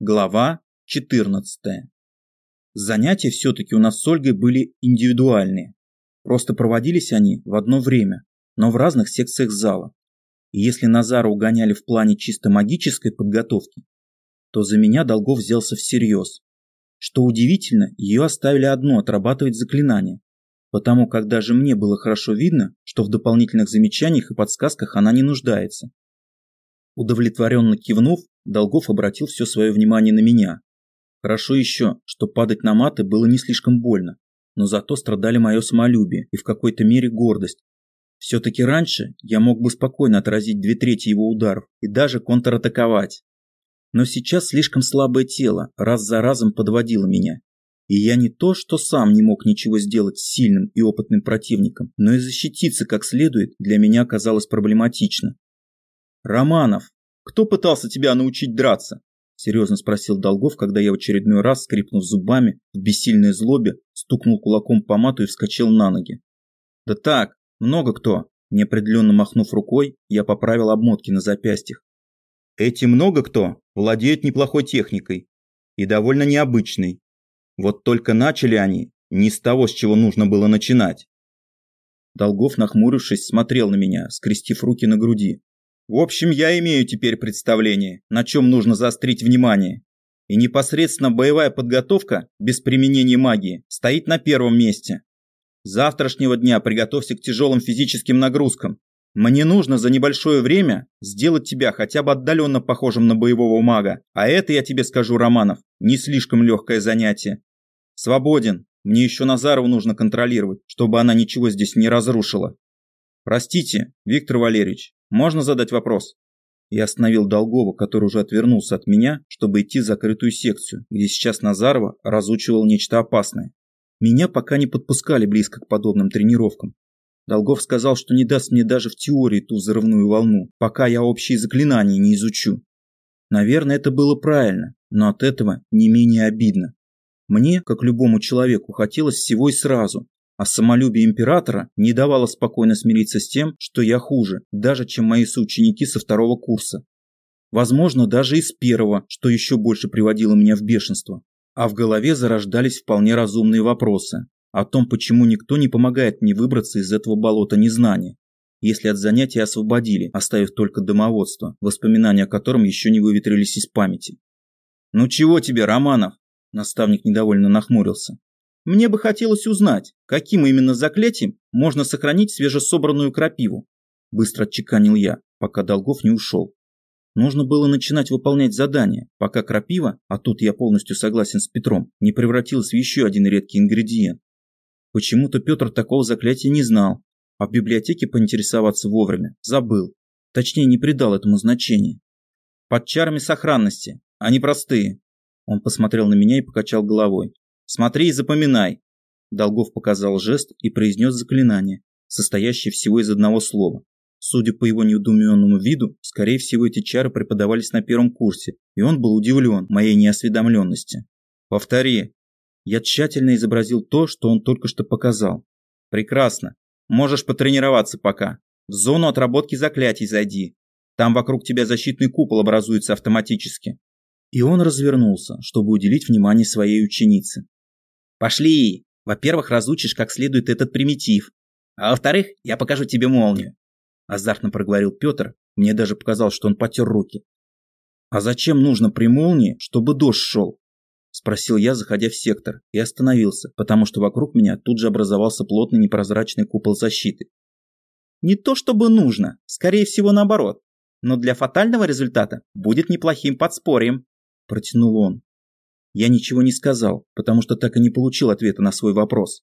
Глава 14. Занятия все-таки у нас с Ольгой были индивидуальные. Просто проводились они в одно время, но в разных секциях зала. И если Назара угоняли в плане чисто магической подготовки, то за меня Долгов взялся всерьез. Что удивительно, ее оставили одну отрабатывать заклинания, потому как даже мне было хорошо видно, что в дополнительных замечаниях и подсказках она не нуждается. Удовлетворенно кивнув, Долгов обратил все свое внимание на меня. Хорошо еще, что падать на маты было не слишком больно, но зато страдали мое самолюбие и в какой-то мере гордость. Все-таки раньше я мог бы спокойно отразить две трети его ударов и даже контратаковать. Но сейчас слишком слабое тело раз за разом подводило меня. И я не то, что сам не мог ничего сделать с сильным и опытным противником, но и защититься как следует для меня оказалось проблематично. «Романов, кто пытался тебя научить драться? Серьезно спросил Долгов, когда я в очередной раз, скрипнув зубами, в бессильной злобе, стукнул кулаком по мату и вскочил на ноги. Да так, много кто. Неопределенно махнув рукой, я поправил обмотки на запястьях. Эти много кто владеют неплохой техникой и довольно необычной. Вот только начали они не с того, с чего нужно было начинать. Долгов, нахмурившись, смотрел на меня, скрестив руки на груди. В общем, я имею теперь представление, на чем нужно заострить внимание. И непосредственно боевая подготовка без применения магии стоит на первом месте. С завтрашнего дня приготовься к тяжелым физическим нагрузкам. Мне нужно за небольшое время сделать тебя хотя бы отдаленно похожим на боевого мага. А это, я тебе скажу, Романов, не слишком легкое занятие. Свободен. Мне еще Назарову нужно контролировать, чтобы она ничего здесь не разрушила. Простите, Виктор Валерьевич, можно задать вопрос? Я остановил Долгова, который уже отвернулся от меня, чтобы идти в закрытую секцию, где сейчас Назарова разучивал нечто опасное. Меня пока не подпускали близко к подобным тренировкам. Долгов сказал, что не даст мне даже в теории ту взрывную волну, пока я общие заклинания не изучу. Наверное, это было правильно, но от этого не менее обидно. Мне, как любому человеку, хотелось всего и сразу, а самолюбие императора не давало спокойно смириться с тем, что я хуже, даже чем мои соученики со второго курса. Возможно, даже из первого, что еще больше приводило меня в бешенство. А в голове зарождались вполне разумные вопросы о том, почему никто не помогает мне выбраться из этого болота незнания, если от занятий освободили, оставив только домоводство, воспоминания о котором еще не выветрились из памяти. «Ну чего тебе, Романов?» Наставник недовольно нахмурился. Мне бы хотелось узнать, каким именно заклятием можно сохранить свежесобранную крапиву. Быстро отчеканил я, пока Долгов не ушел. Нужно было начинать выполнять задание, пока крапива, а тут я полностью согласен с Петром, не превратилась в еще один редкий ингредиент. Почему-то Петр такого заклятия не знал, а в библиотеке поинтересоваться вовремя забыл. Точнее, не придал этому значения. Под чарами сохранности, они простые. Он посмотрел на меня и покачал головой. Смотри и запоминай. Долгов показал жест и произнес заклинание, состоящее всего из одного слова. Судя по его неудуменному виду, скорее всего эти чары преподавались на первом курсе, и он был удивлен моей неосведомленности. Повтори. Я тщательно изобразил то, что он только что показал. Прекрасно. Можешь потренироваться пока. В зону отработки заклятий зайди. Там вокруг тебя защитный купол образуется автоматически. И он развернулся, чтобы уделить внимание своей ученице. Пошли! Во-первых, разучишь как следует этот примитив. А во-вторых, я покажу тебе молнию. Азартно проговорил Петр. Мне даже показалось, что он потер руки. А зачем нужно при молнии, чтобы дождь шел? Спросил я, заходя в сектор, и остановился, потому что вокруг меня тут же образовался плотный непрозрачный купол защиты. Не то чтобы нужно, скорее всего наоборот. Но для фатального результата будет неплохим подспорьем, протянул он. Я ничего не сказал, потому что так и не получил ответа на свой вопрос.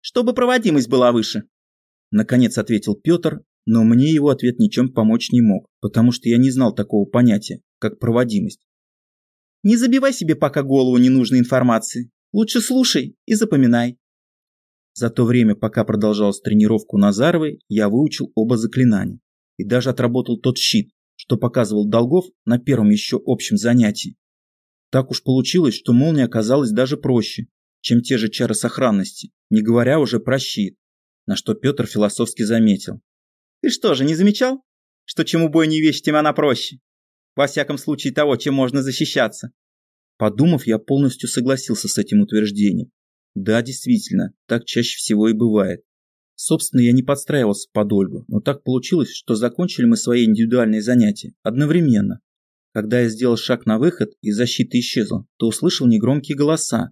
«Чтобы проводимость была выше», – наконец ответил Петр, но мне его ответ ничем помочь не мог, потому что я не знал такого понятия, как проводимость. «Не забивай себе пока голову ненужной информации. Лучше слушай и запоминай». За то время, пока продолжалась тренировку Назаровой, я выучил оба заклинания и даже отработал тот щит, что показывал Долгов на первом еще общем занятии. Так уж получилось, что молния оказалась даже проще, чем те же чары сохранности, не говоря уже про щит, на что Петр философски заметил. «Ты что же, не замечал, что чем убойнее вещь, тем она проще? Во всяком случае того, чем можно защищаться. Подумав, я полностью согласился с этим утверждением. Да, действительно, так чаще всего и бывает. Собственно, я не подстраивался под Ольгу, но так получилось, что закончили мы свои индивидуальные занятия одновременно. Когда я сделал шаг на выход и защита исчезла, то услышал негромкие голоса.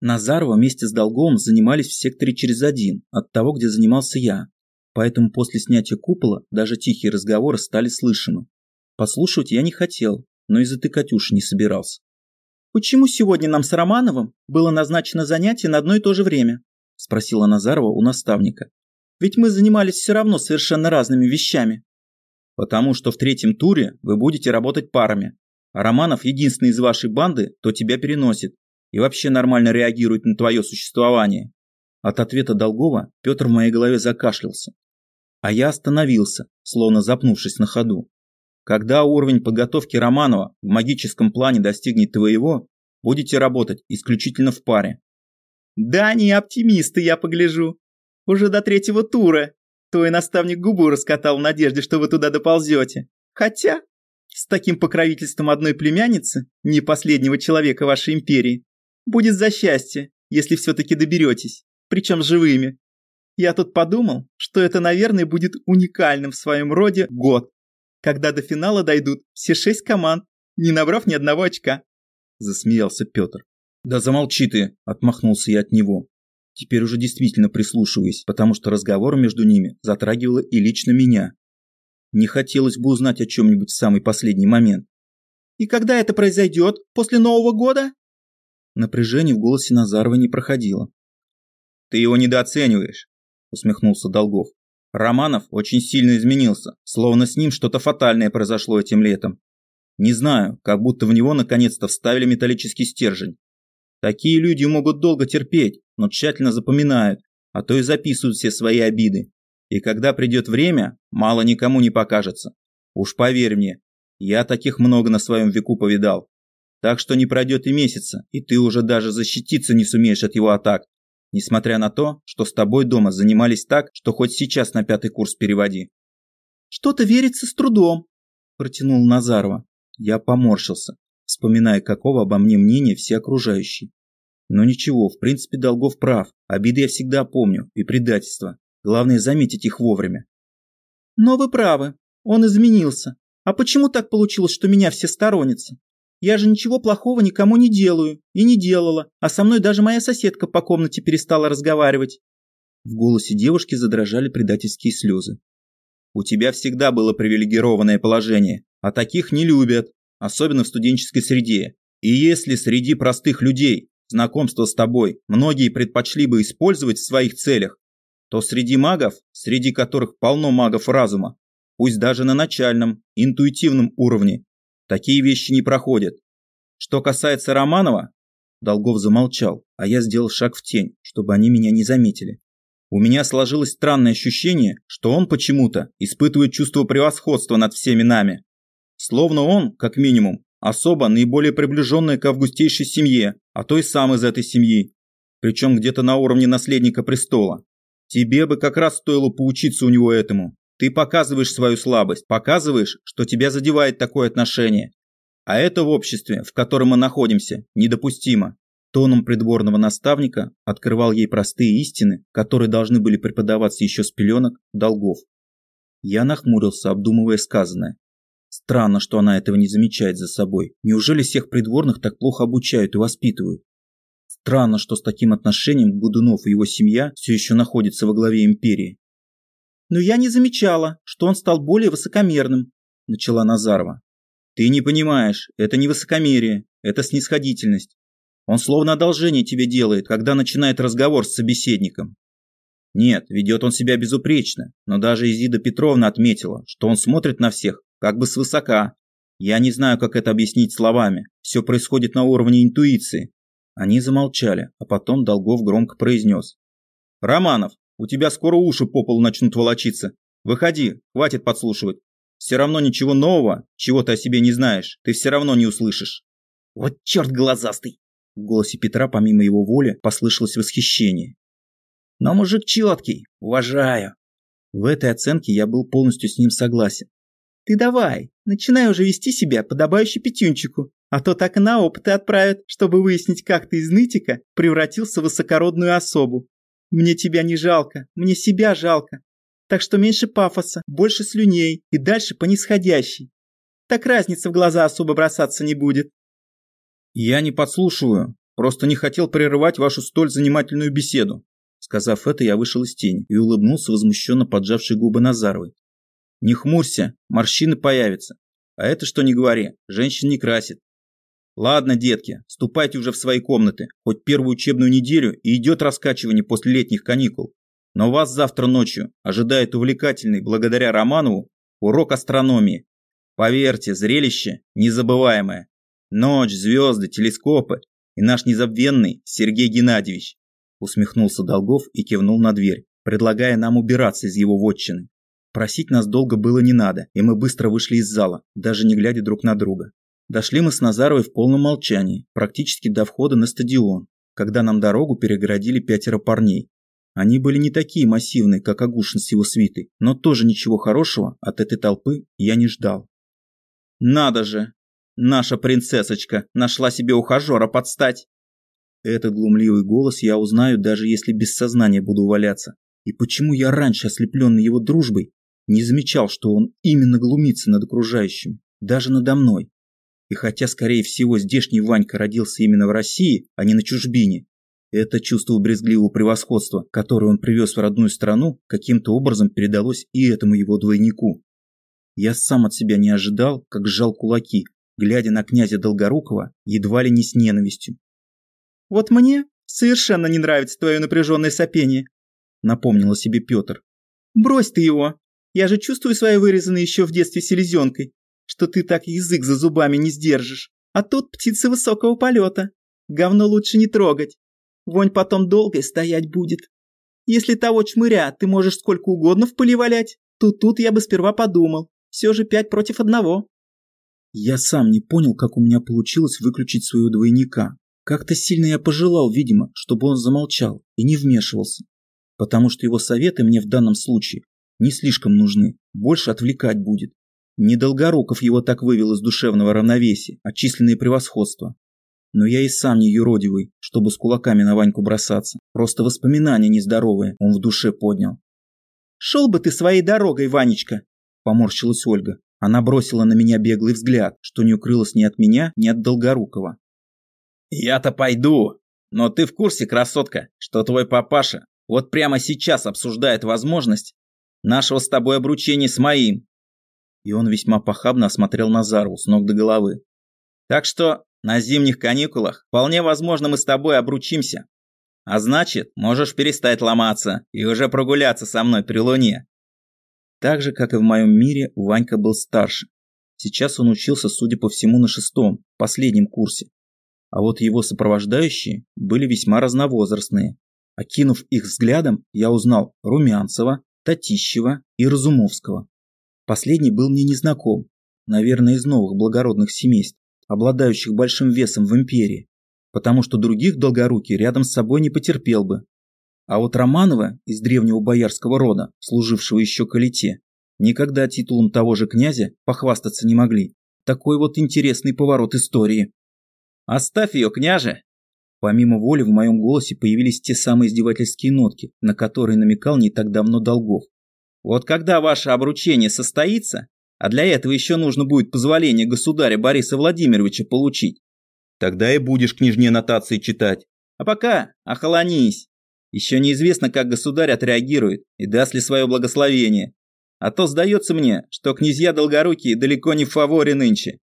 Назарова вместе с Долговым занимались в секторе через один, от того, где занимался я. Поэтому после снятия купола даже тихие разговоры стали слышимы. Послушать я не хотел, но и затыкать уши не собирался. «Почему сегодня нам с Романовым было назначено занятие на одно и то же время?» – спросила Назарова у наставника. «Ведь мы занимались все равно совершенно разными вещами». «Потому что в третьем туре вы будете работать парами, а Романов единственный из вашей банды, кто тебя переносит и вообще нормально реагирует на твое существование». От ответа Долгова Петр в моей голове закашлялся. А я остановился, словно запнувшись на ходу. Когда уровень подготовки Романова в магическом плане достигнет твоего, будете работать исключительно в паре. Да, не оптимисты, я погляжу. Уже до третьего тура. Твой наставник губу раскатал в надежде, что вы туда доползете. Хотя, с таким покровительством одной племянницы, не последнего человека вашей империи, будет за счастье, если все-таки доберетесь, причем живыми. Я тут подумал, что это, наверное, будет уникальным в своем роде год когда до финала дойдут все шесть команд, не набрав ни одного очка. Засмеялся Петр. Да замолчи ты, отмахнулся я от него. Теперь уже действительно прислушиваясь, потому что разговор между ними затрагивал и лично меня. Не хотелось бы узнать о чем-нибудь в самый последний момент. «И когда это произойдет? После Нового года?» Напряжение в голосе Назарова не проходило. «Ты его недооцениваешь», – усмехнулся Долгов. Романов очень сильно изменился, словно с ним что-то фатальное произошло этим летом. Не знаю, как будто в него наконец-то вставили металлический стержень. Такие люди могут долго терпеть, но тщательно запоминают, а то и записывают все свои обиды. И когда придет время, мало никому не покажется. Уж поверь мне, я таких много на своем веку повидал. Так что не пройдет и месяца, и ты уже даже защититься не сумеешь от его атак, Несмотря на то, что с тобой дома занимались так, что хоть сейчас на пятый курс переводи. Что-то верится с трудом, протянул Назарова. Я поморщился, вспоминая, какого обо мне мнения все окружающие. Но ничего, в принципе, Долгов прав. Обиды я всегда помню, и предательство. Главное заметить их вовремя. Но вы правы, он изменился. А почему так получилось, что меня все сторонятся? Я же ничего плохого никому не делаю и не делала, а со мной даже моя соседка по комнате перестала разговаривать. В голосе девушки задрожали предательские слезы. У тебя всегда было привилегированное положение, а таких не любят, особенно в студенческой среде. И если среди простых людей знакомство с тобой многие предпочли бы использовать в своих целях, то среди магов, среди которых полно магов разума, пусть даже на начальном, интуитивном уровне, Такие вещи не проходят. Что касается Романова, Долгов замолчал, а я сделал шаг в тень, чтобы они меня не заметили. У меня сложилось странное ощущение, что он почему-то испытывает чувство превосходства над всеми нами. Словно он, как минимум, особо наиболее приближенная к августейшей семье, а то и сам из этой семьи. Причем где-то на уровне наследника престола. Тебе бы как раз стоило поучиться у него этому. Ты показываешь свою слабость, показываешь, что тебя задевает такое отношение. А это в обществе, в котором мы находимся, недопустимо. Тоном придворного наставника открывал ей простые истины, которые должны были преподаваться еще с пеленок долгов. Я нахмурился, обдумывая сказанное. Странно, что она этого не замечает за собой. Неужели всех придворных так плохо обучают и воспитывают? Странно, что с таким отношением Гудунов и его семья все еще находятся во главе империи. «Но я не замечала, что он стал более высокомерным», – начала Назарова. «Ты не понимаешь, это не высокомерие, это снисходительность. Он словно одолжение тебе делает, когда начинает разговор с собеседником. Нет, ведет он себя безупречно, но даже Изида Петровна отметила, что он смотрит на всех как бы свысока. Я не знаю, как это объяснить словами. Все происходит на уровне интуиции. Они замолчали, а потом Долгов громко произнес. «Романов, у тебя скоро уши по полу начнут волочиться. Выходи, хватит подслушивать. Все равно ничего нового, чего ты о себе не знаешь, ты все равно не услышишь. Вот черт глазастый. В голосе Петра помимо его воли послышалось восхищение. Но мужик четкий, уважаю. В этой оценке я был полностью с ним согласен. Ты давай, начинай уже вести себя подобающе Петюнчику. А то так и на опыты отправят, чтобы выяснить, как ты из нытика превратился в высокородную особу. Мне тебя не жалко, мне себя жалко. Так что меньше пафоса, больше слюней и дальше по нисходящей. Так разница в глаза особо бросаться не будет. Я не подслушиваю, просто не хотел прерывать вашу столь занимательную беседу. Сказав это, я вышел из тени и улыбнулся возмущенно поджавшей губы Назаровой. Не хмурься, морщины появятся. А это что не говори, женщин не красит. Ладно, детки, ступайте уже в свои комнаты, хоть первую учебную неделю и идет раскачивание после летних каникул. Но вас завтра ночью ожидает увлекательный, благодаря Романову, урок астрономии. Поверьте, зрелище незабываемое. Ночь, звезды, телескопы и наш незабвенный Сергей Геннадьевич. Усмехнулся Долгов и кивнул на дверь, предлагая нам убираться из его вотчины. Просить нас долго было не надо, и мы быстро вышли из зала, даже не глядя друг на друга. Дошли мы с Назаровой в полном молчании, практически до входа на стадион, когда нам дорогу перегородили пятеро парней. Они были не такие массивные, как Агушин с его свитой, но тоже ничего хорошего от этой толпы я не ждал. «Надо же! Наша принцессочка нашла себе ухажера подстать!» Этот глумливый голос я узнаю, даже если без сознания буду валяться. И почему я раньше, ослепленный его дружбой, не замечал, что он именно глумится над окружающим, даже надо мной? И хотя, скорее всего, здешний Ванька родился именно в России, а не на чужбине, это чувство брезгливого превосходства, которое он привез в родную страну, каким-то образом передалось и этому его двойнику. Я сам от себя не ожидал, как сжал кулаки, глядя на князя Долгорукова едва ли не с ненавистью. «Вот мне совершенно не нравится твое напряженное сопение», напомнил себе Петр. «Брось ты его! Я же чувствую свои вырезанные еще в детстве селезенкой что ты так язык за зубами не сдержишь. А тут птицы высокого полета. Говно лучше не трогать. Вонь потом долго стоять будет. Если того чмыря ты можешь сколько угодно в пыли валять, то тут я бы сперва подумал. Все же пять против одного. Я сам не понял, как у меня получилось выключить своего двойника. Как-то сильно я пожелал, видимо, чтобы он замолчал и не вмешивался. Потому что его советы мне в данном случае не слишком нужны, больше отвлекать будет. Не Долгоруков его так вывел из душевного равновесия, а численное превосходство. Но я и сам не юродивый, чтобы с кулаками на Ваньку бросаться. Просто воспоминания нездоровые он в душе поднял. «Шел бы ты своей дорогой, Ванечка!» – поморщилась Ольга. Она бросила на меня беглый взгляд, что не укрылось ни от меня, ни от Долгорукова. «Я-то пойду, но ты в курсе, красотка, что твой папаша вот прямо сейчас обсуждает возможность нашего с тобой обручения с моим, и он весьма похабно осмотрел Назару с ног до головы. «Так что на зимних каникулах вполне возможно мы с тобой обручимся. А значит, можешь перестать ломаться и уже прогуляться со мной при луне». Так же, как и в моем мире, Ванька был старше. Сейчас он учился, судя по всему, на шестом, последнем курсе. А вот его сопровождающие были весьма разновозрастные. Окинув их взглядом, я узнал Румянцева, Татищева и Разумовского. Последний был мне незнаком, наверное, из новых благородных семейств, обладающих большим весом в империи, потому что других долгорукий рядом с собой не потерпел бы. А вот Романова из древнего боярского рода, служившего еще к элите, никогда титулом того же князя похвастаться не могли. Такой вот интересный поворот истории. «Оставь ее, княже!» Помимо воли в моем голосе появились те самые издевательские нотки, на которые намекал не так давно Долгов. Вот когда ваше обручение состоится, а для этого еще нужно будет позволение государя Бориса Владимировича получить, тогда и будешь княжне нотации читать. А пока охолонись. Еще неизвестно, как государь отреагирует и даст ли свое благословение. А то сдается мне, что князья Долгорукие далеко не в фаворе нынче.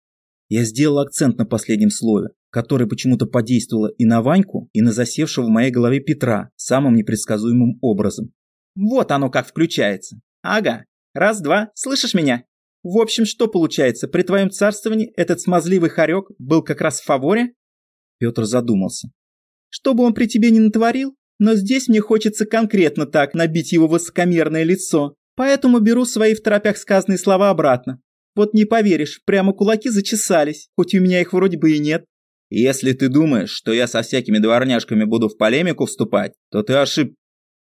Я сделал акцент на последнем слове, который почему-то подействовало и на Ваньку, и на засевшего в моей голове Петра самым непредсказуемым образом. Вот оно как включается. Ага. Раз-два. Слышишь меня? В общем, что получается, при твоем царствовании этот смазливый хорек был как раз в фаворе? Петр задумался. Что бы он при тебе не натворил, но здесь мне хочется конкретно так набить его высокомерное лицо, поэтому беру свои в торопях сказанные слова обратно. Вот не поверишь, прямо кулаки зачесались, хоть у меня их вроде бы и нет. Если ты думаешь, что я со всякими дворняжками буду в полемику вступать, то ты ошиб...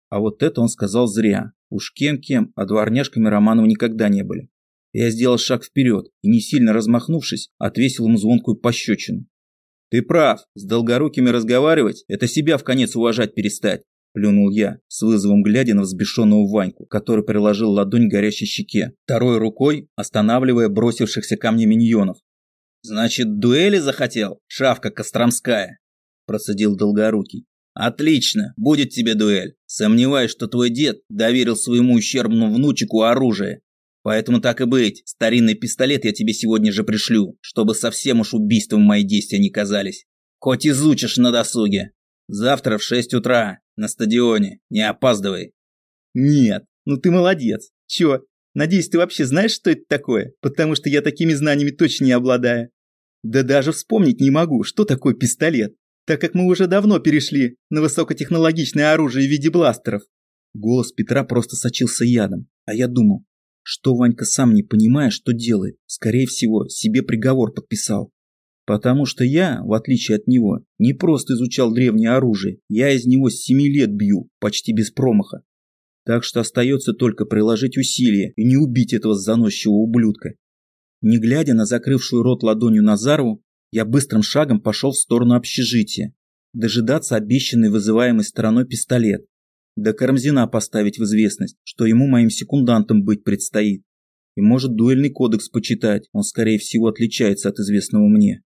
А вот это он сказал зря. Уж кем-кем, а дворняжками Романова никогда не были. Я сделал шаг вперед и, не сильно размахнувшись, отвесил ему звонкую пощечину. «Ты прав, с долгорукими разговаривать – это себя в конец уважать перестать», – плюнул я, с вызовом глядя на взбешенного Ваньку, который приложил ладонь к горящей щеке, второй рукой останавливая бросившихся ко мне миньонов. «Значит, дуэли захотел, шавка Костромская?» – процедил Долгорукий. «Отлично, будет тебе дуэль. Сомневаюсь, что твой дед доверил своему ущербному внучику оружие. Поэтому так и быть, старинный пистолет я тебе сегодня же пришлю, чтобы совсем уж убийством мои действия не казались. Хоть изучишь на досуге. Завтра в шесть утра на стадионе, не опаздывай». «Нет, ну ты молодец. Чё, надеюсь, ты вообще знаешь, что это такое? Потому что я такими знаниями точно не обладаю. Да даже вспомнить не могу, что такое пистолет так как мы уже давно перешли на высокотехнологичное оружие в виде бластеров. Голос Петра просто сочился ядом, а я думал, что Ванька сам не понимая, что делает, скорее всего, себе приговор подписал. Потому что я, в отличие от него, не просто изучал древнее оружие, я из него с семи лет бью, почти без промаха. Так что остается только приложить усилия и не убить этого заносчивого ублюдка. Не глядя на закрывшую рот ладонью Назарову, я быстрым шагом пошел в сторону общежития, дожидаться обещанный вызываемой стороной пистолет, да Карамзина поставить в известность, что ему моим секундантом быть предстоит. И может дуэльный кодекс почитать, он скорее всего отличается от известного мне.